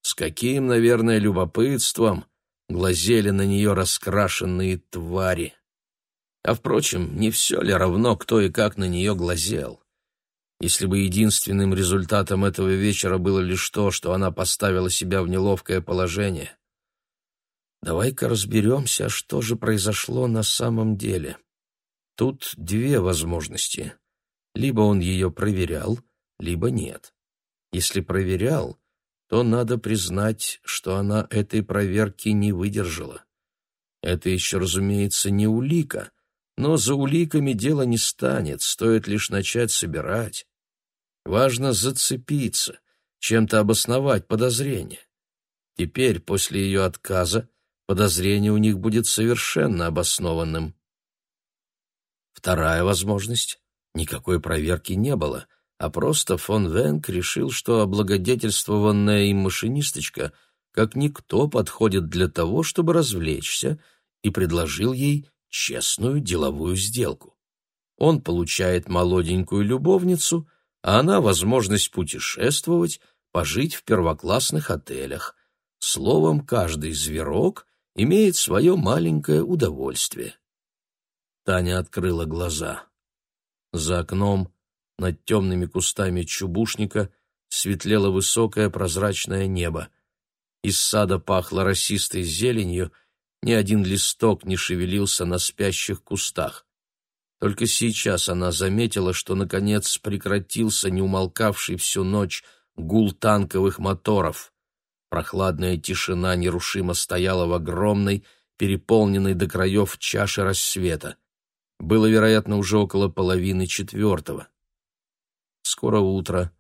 С каким, наверное, любопытством глазели на нее раскрашенные твари. А, впрочем, не все ли равно, кто и как на нее глазел? Если бы единственным результатом этого вечера было лишь то, что она поставила себя в неловкое положение. Давай-ка разберемся, что же произошло на самом деле. Тут две возможности. Либо он ее проверял, либо нет. Если проверял, то надо признать, что она этой проверки не выдержала. Это еще, разумеется, не улика, но за уликами дело не станет, стоит лишь начать собирать. Важно зацепиться, чем-то обосновать подозрение. Теперь, после ее отказа, подозрение у них будет совершенно обоснованным. Вторая возможность — никакой проверки не было, а просто фон Венк решил, что облагодетельствованная им машинисточка как никто подходит для того, чтобы развлечься, и предложил ей честную деловую сделку. Он получает молоденькую любовницу, а она — возможность путешествовать, пожить в первоклассных отелях. Словом, каждый зверок имеет свое маленькое удовольствие. Таня открыла глаза. За окном, над темными кустами чубушника, светлело высокое прозрачное небо. Из сада пахло росистой зеленью, ни один листок не шевелился на спящих кустах. Только сейчас она заметила, что, наконец, прекратился неумолкавший всю ночь гул танковых моторов. Прохладная тишина нерушимо стояла в огромной, переполненной до краев чаше рассвета. Было, вероятно, уже около половины четвертого. Скоро утро.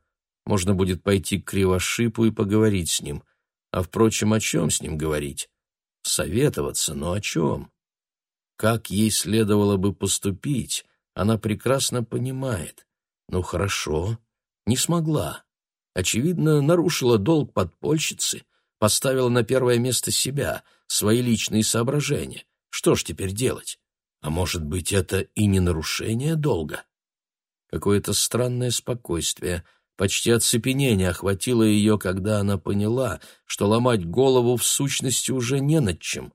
Можно будет пойти к Кривошипу и поговорить с ним. А, впрочем, о чем с ним говорить? Советоваться, но о чем? Как ей следовало бы поступить, она прекрасно понимает. Ну, хорошо, не смогла. Очевидно, нарушила долг подпольщицы, поставила на первое место себя, свои личные соображения. Что ж теперь делать? А может быть, это и не нарушение долга? Какое-то странное спокойствие, почти оцепенение охватило ее, когда она поняла, что ломать голову в сущности уже не над чем.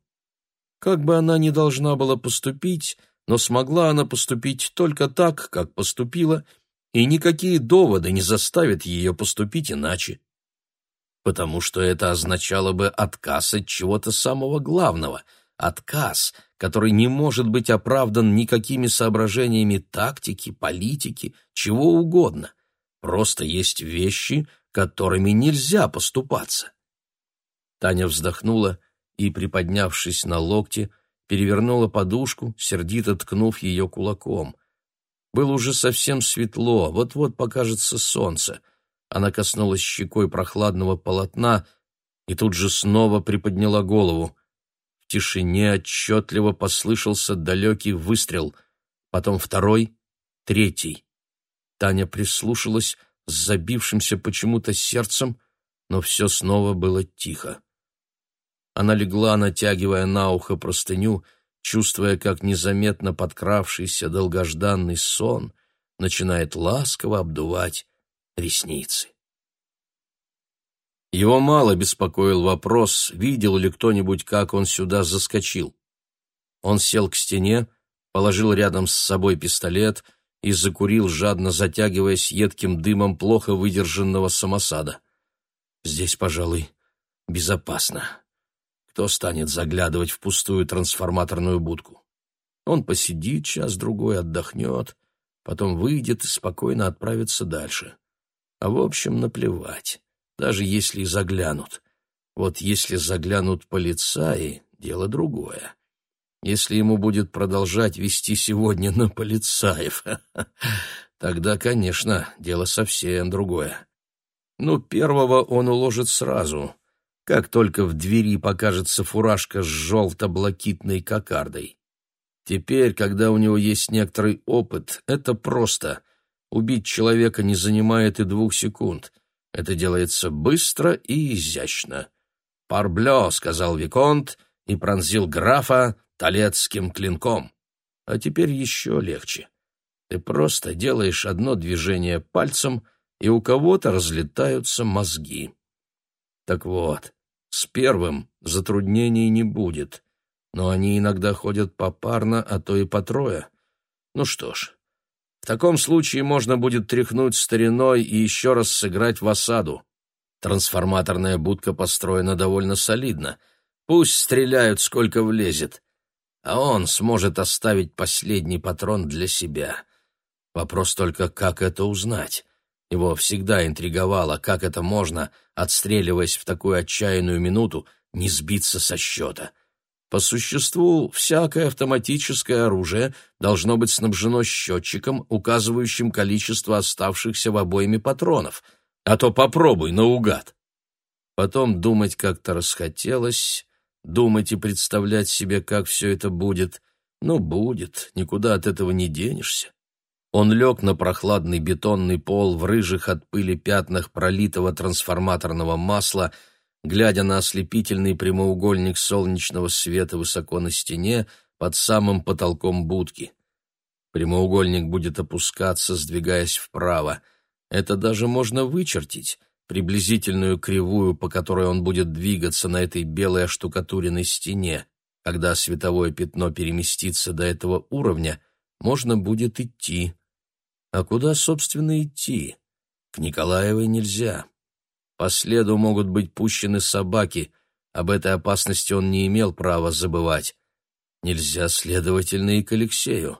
Как бы она ни должна была поступить, но смогла она поступить только так, как поступила, и никакие доводы не заставят ее поступить иначе. Потому что это означало бы отказ от чего-то самого главного — Отказ, который не может быть оправдан никакими соображениями тактики, политики, чего угодно. Просто есть вещи, которыми нельзя поступаться. Таня вздохнула и, приподнявшись на локте, перевернула подушку, сердито ткнув ее кулаком. Было уже совсем светло, вот-вот покажется солнце. Она коснулась щекой прохладного полотна и тут же снова приподняла голову. В тишине отчетливо послышался далекий выстрел, потом второй, третий. Таня прислушалась с забившимся почему-то сердцем, но все снова было тихо. Она легла, натягивая на ухо простыню, чувствуя, как незаметно подкравшийся долгожданный сон начинает ласково обдувать ресницы. Его мало беспокоил вопрос, видел ли кто-нибудь, как он сюда заскочил. Он сел к стене, положил рядом с собой пистолет и закурил, жадно затягиваясь едким дымом плохо выдержанного самосада. Здесь, пожалуй, безопасно. Кто станет заглядывать в пустую трансформаторную будку? Он посидит час-другой, отдохнет, потом выйдет и спокойно отправится дальше. А в общем, наплевать даже если заглянут. Вот если заглянут полицаи, дело другое. Если ему будет продолжать вести сегодня на полицаев, тогда, конечно, дело совсем другое. Ну, первого он уложит сразу, как только в двери покажется фуражка с желто-блакитной кокардой. Теперь, когда у него есть некоторый опыт, это просто. Убить человека не занимает и двух секунд — это делается быстро и изящно. «Парблё», — сказал Виконт и пронзил графа талецким клинком. А теперь еще легче. Ты просто делаешь одно движение пальцем, и у кого-то разлетаются мозги. Так вот, с первым затруднений не будет, но они иногда ходят попарно, а то и по трое. Ну что ж, в таком случае можно будет тряхнуть стариной и еще раз сыграть в осаду. Трансформаторная будка построена довольно солидно. Пусть стреляют, сколько влезет. А он сможет оставить последний патрон для себя. Вопрос только, как это узнать? Его всегда интриговало, как это можно, отстреливаясь в такую отчаянную минуту, не сбиться со счета. По существу, всякое автоматическое оружие должно быть снабжено счетчиком, указывающим количество оставшихся в обойме патронов. А то попробуй наугад. Потом думать как-то расхотелось, думать и представлять себе, как все это будет. Ну, будет, никуда от этого не денешься. Он лег на прохладный бетонный пол в рыжих от пыли пятнах пролитого трансформаторного масла, глядя на ослепительный прямоугольник солнечного света высоко на стене под самым потолком будки. Прямоугольник будет опускаться, сдвигаясь вправо. Это даже можно вычертить, приблизительную кривую, по которой он будет двигаться на этой белой оштукатуренной стене. Когда световое пятно переместится до этого уровня, можно будет идти. А куда, собственно, идти? К Николаевой нельзя. По следу могут быть пущены собаки. Об этой опасности он не имел права забывать. Нельзя, следовательно, и к Алексею.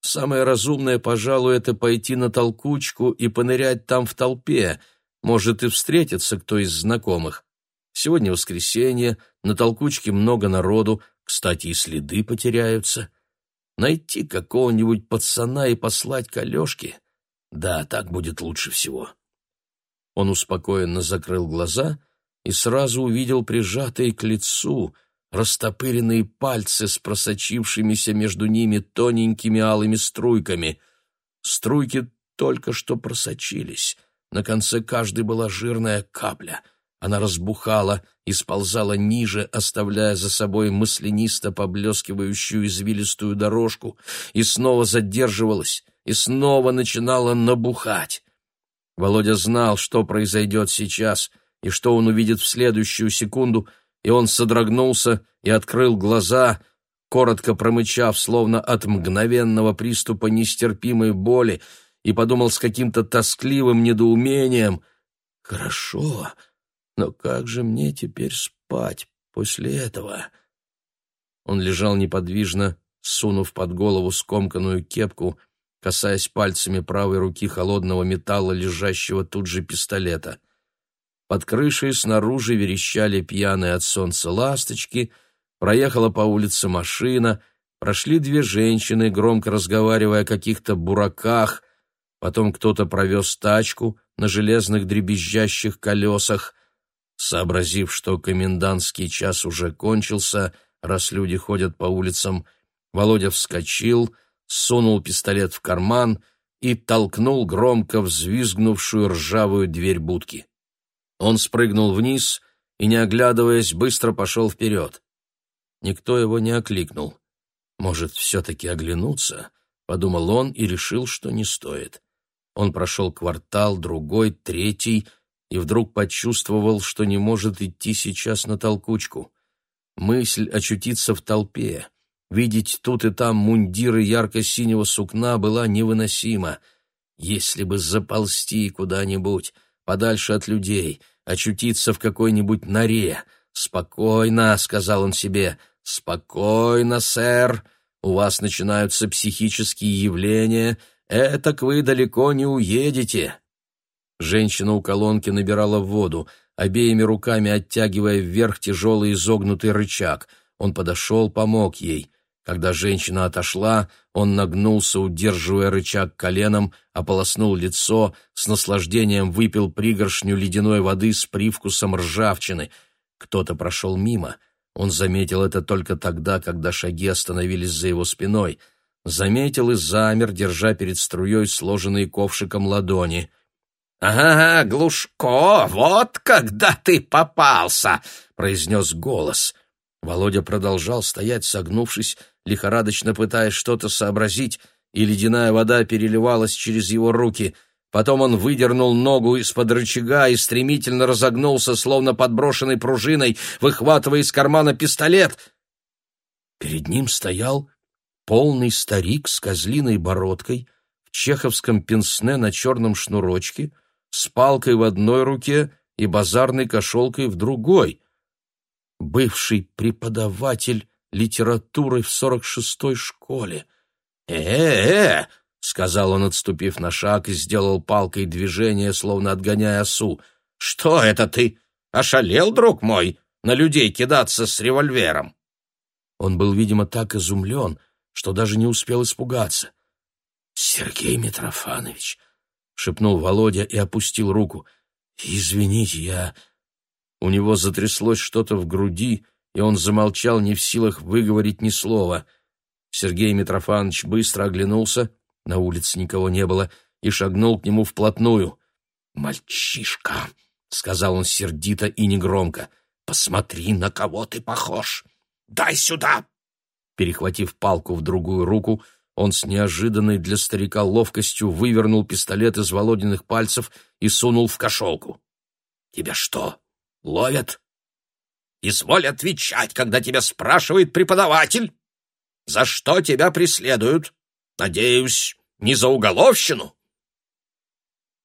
Самое разумное, пожалуй, это пойти на толкучку и понырять там в толпе. Может, и встретится кто из знакомых. Сегодня воскресенье, на толкучке много народу, кстати, и следы потеряются. Найти какого-нибудь пацана и послать к Алешке? Да, так будет лучше всего. Он успокоенно закрыл глаза и сразу увидел прижатые к лицу растопыренные пальцы с просочившимися между ними тоненькими алыми струйками. Струйки только что просочились. На конце каждой была жирная капля — она разбухала и сползала ниже, оставляя за собой маслянисто поблескивающую извилистую дорожку, и снова задерживалась, и снова начинала набухать. Володя знал, что произойдет сейчас, и что он увидит в следующую секунду, и он содрогнулся и открыл глаза, коротко промычав, словно от мгновенного приступа нестерпимой боли, и подумал с каким-то тоскливым недоумением «Хорошо, но как же мне теперь спать после этого? Он лежал неподвижно, сунув под голову скомканную кепку, касаясь пальцами правой руки холодного металла, лежащего тут же пистолета. Под крышей снаружи верещали пьяные от солнца ласточки, проехала по улице машина, прошли две женщины, громко разговаривая о каких-то бураках, потом кто-то провез тачку на железных дребезжащих колесах, Сообразив, что комендантский час уже кончился, раз люди ходят по улицам, Володя вскочил, сунул пистолет в карман и толкнул громко взвизгнувшую ржавую дверь будки. Он спрыгнул вниз и, не оглядываясь, быстро пошел вперед. Никто его не окликнул. «Может, все-таки оглянуться?» — подумал он и решил, что не стоит. Он прошел квартал, другой, третий — и вдруг почувствовал, что не может идти сейчас на толкучку. Мысль очутиться в толпе, видеть тут и там мундиры ярко-синего сукна была невыносима. Если бы заползти куда-нибудь, подальше от людей, очутиться в какой-нибудь норе. «Спокойно», — сказал он себе, — «спокойно, сэр, у вас начинаются психические явления, этак вы далеко не уедете». Женщина у колонки набирала воду, обеими руками оттягивая вверх тяжелый изогнутый рычаг. Он подошел, помог ей. Когда женщина отошла, он нагнулся, удерживая рычаг коленом, ополоснул лицо, с наслаждением выпил пригоршню ледяной воды с привкусом ржавчины. Кто-то прошел мимо. Он заметил это только тогда, когда шаги остановились за его спиной. Заметил и замер, держа перед струей сложенные ковшиком ладони. «Ага, Глушко, вот когда ты попался!» — произнес голос. Володя продолжал стоять, согнувшись, лихорадочно пытаясь что-то сообразить, и ледяная вода переливалась через его руки. Потом он выдернул ногу из-под рычага и стремительно разогнулся, словно подброшенной пружиной, выхватывая из кармана пистолет. Перед ним стоял полный старик с козлиной бородкой, в чеховском пенсне на черном шнурочке — с палкой в одной руке и базарной кошелкой в другой. Бывший преподаватель литературы в сорок шестой школе. «Э-э-э!» — сказал он, отступив на шаг, и сделал палкой движение, словно отгоняя осу. «Что это ты? Ошалел, друг мой, на людей кидаться с револьвером?» Он был, видимо, так изумлен, что даже не успел испугаться. «Сергей Митрофанович!» — шепнул Володя и опустил руку. «Извините, я...» У него затряслось что-то в груди, и он замолчал, не в силах выговорить ни слова. Сергей Митрофанович быстро оглянулся, на улице никого не было, и шагнул к нему вплотную. «Мальчишка!» — сказал он сердито и негромко. «Посмотри, на кого ты похож! Дай сюда!» Перехватив палку в другую руку, он с неожиданной для старика ловкостью вывернул пистолет из Володиных пальцев и сунул в кошелку. «Тебя что, ловят?» «Изволь отвечать, когда тебя спрашивает преподаватель. За что тебя преследуют? Надеюсь, не за уголовщину?»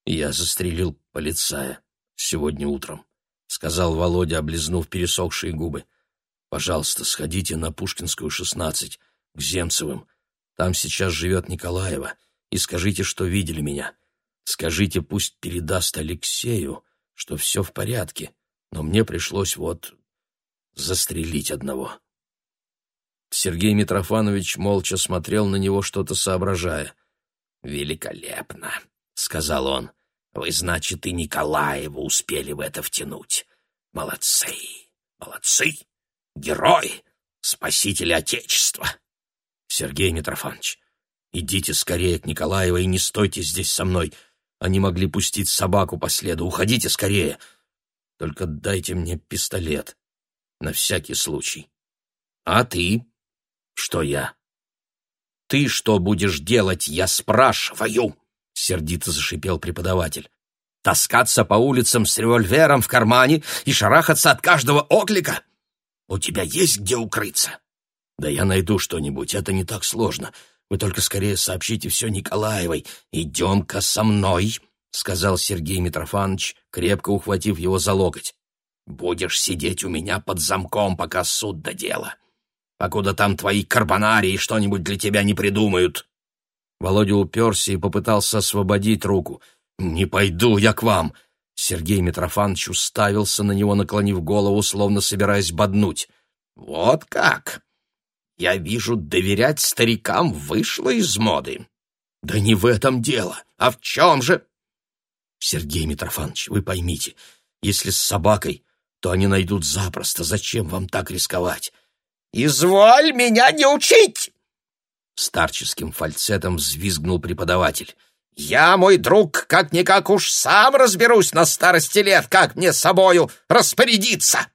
«Я застрелил полицая сегодня утром», — сказал Володя, облизнув пересохшие губы. «Пожалуйста, сходите на Пушкинскую, 16, к Земцевым. Там сейчас живет Николаева, и скажите, что видели меня. Скажите, пусть передаст Алексею, что все в порядке, но мне пришлось вот застрелить одного». Сергей Митрофанович молча смотрел на него, что-то соображая. «Великолепно», — сказал он. «Вы, значит, и Николаева успели в это втянуть. Молодцы, молодцы, герои, спасители Отечества». «Сергей Митрофанович, идите скорее к Николаевой и не стойте здесь со мной. Они могли пустить собаку по следу. Уходите скорее. Только дайте мне пистолет. На всякий случай. А ты?» «Что я?» «Ты что будешь делать, я спрашиваю?» — сердито зашипел преподаватель. «Таскаться по улицам с револьвером в кармане и шарахаться от каждого оклика? У тебя есть где укрыться?» «Да я найду что-нибудь, это не так сложно. Вы только скорее сообщите все Николаевой. Идем-ка со мной», — сказал Сергей Митрофанович, крепко ухватив его за локоть. «Будешь сидеть у меня под замком, пока суд до дела покуда там твои карбонарии что-нибудь для тебя не придумают». Володя уперся и попытался освободить руку. «Не пойду я к вам!» Сергей Митрофанович уставился на него, наклонив голову, словно собираясь боднуть. «Вот как! Я вижу, доверять старикам вышло из моды. Да не в этом дело. А в чем же?» «Сергей Митрофанович, вы поймите, если с собакой, то они найдут запросто. Зачем вам так рисковать? «Изволь меня не учить!» Старческим фальцетом взвизгнул преподаватель. «Я, мой друг, как-никак уж сам разберусь на старости лет, как мне собою распорядиться!»